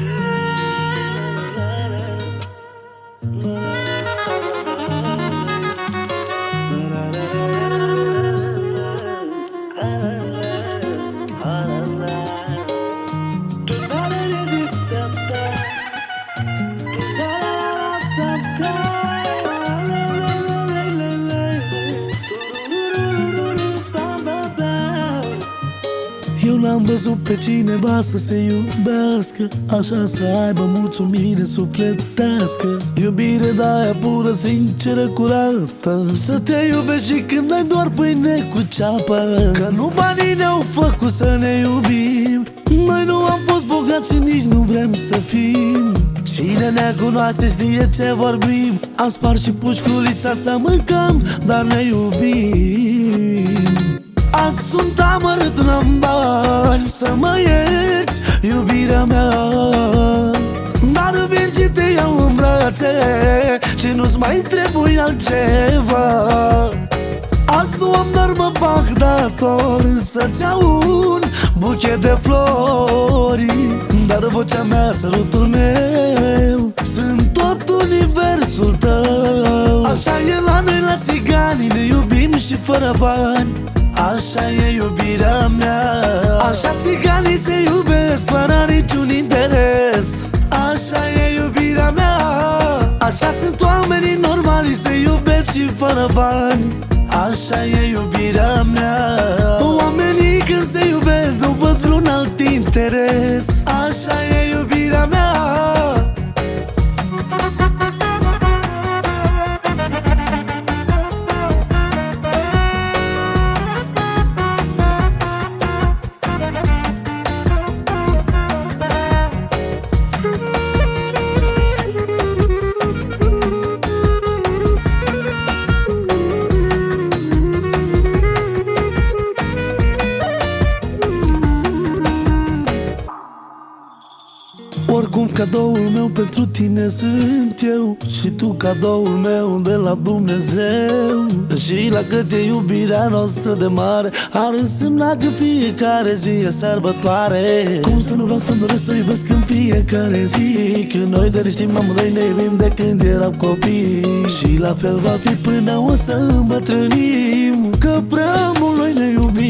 Yeah. Eu n-am văzut pe cineva să se iubească Așa să aibă mulțumire sufletească. Iubire de aia pură, sinceră, curată. Să te iubești și când ai doar pâine cu ceapă. Că nu banii ne-au făcut să ne iubim. Noi nu am fost bogați și nici nu vrem să fim. Cine ne cunoaște știe ce vorbim. Am spart și pușculița să mâncăm, dar ne iubim. Azi sunt amărât, n-am bani Să mă ierți, iubirea mea. Dar vin și te iau în brațe Și nu-ți mai trebuie altceva. Azi nu am dar mă bag dator Să-ți iau un buchet de flori. Dar vocea mea, sărutul meu Sunt tot universul tău. Așa e la noi la țigani Ne iubim și fără bani. Așa e iubirea mea Așa țiganii se iubesc Fără niciun interes. Așa e iubirea mea. Așa sunt oamenii normali Se iubesc și fără bani. Așa e iubirea mea cadoul meu pentru tine sunt eu Și tu cadoul meu de la Dumnezeu. Și la cât e iubirea noastră de mare Ar însemna că fiecare zi e sărbătoare. Cum să nu vreau să-mi doresc să iubesc în fiecare zi Când noi de știm amândoi ne iubim de când eram copii. Și la fel va fi până o să îmbătrânim Că prea mult noi ne iubim.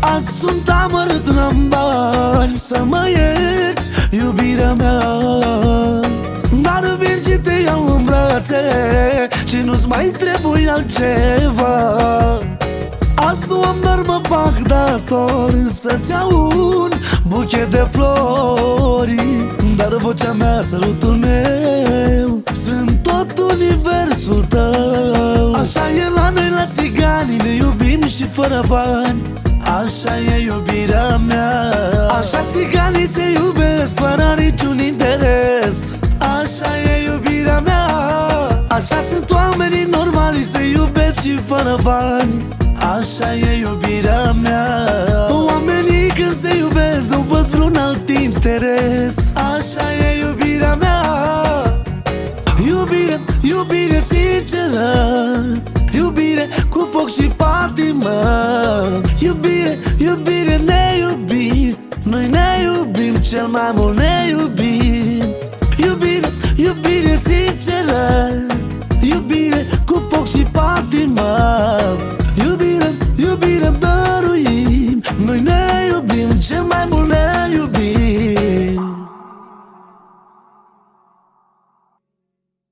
Azi sunt amărât, n-am bani Să mă ierți, iubirea mea. Dar vin și te iau în brațe Și nu-ți mai trebuie altceva. Azi nu am dar mă bag dator Să-ți iau un buchet de flori. Dar vocea mea, sărutul meu Sunt tot universul tău. Așa e la noi la țigani Ne iubim și fără bani Așa e iubirea mea. Așa țiganii se iubesc Fără niciun interes. Așa e iubirea mea. Așa sunt oamenii normali Se iubesc și fără bani. Așa e iubirea mea. Oamenii când se iubesc Nu văd vreun alt interes. Așa e iubirea mea. Iubire, iubire sinceră Iubire cu foc și patimă. Iubire, iubire ne iubim. Noi ne iubim, cel mai mult ne iubim. Iubire, iubire sinceră. Iubire cu foc și patimă. Iubire, iubire dăruim